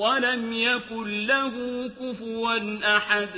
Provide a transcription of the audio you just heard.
ولم يكن له كفوا أحد.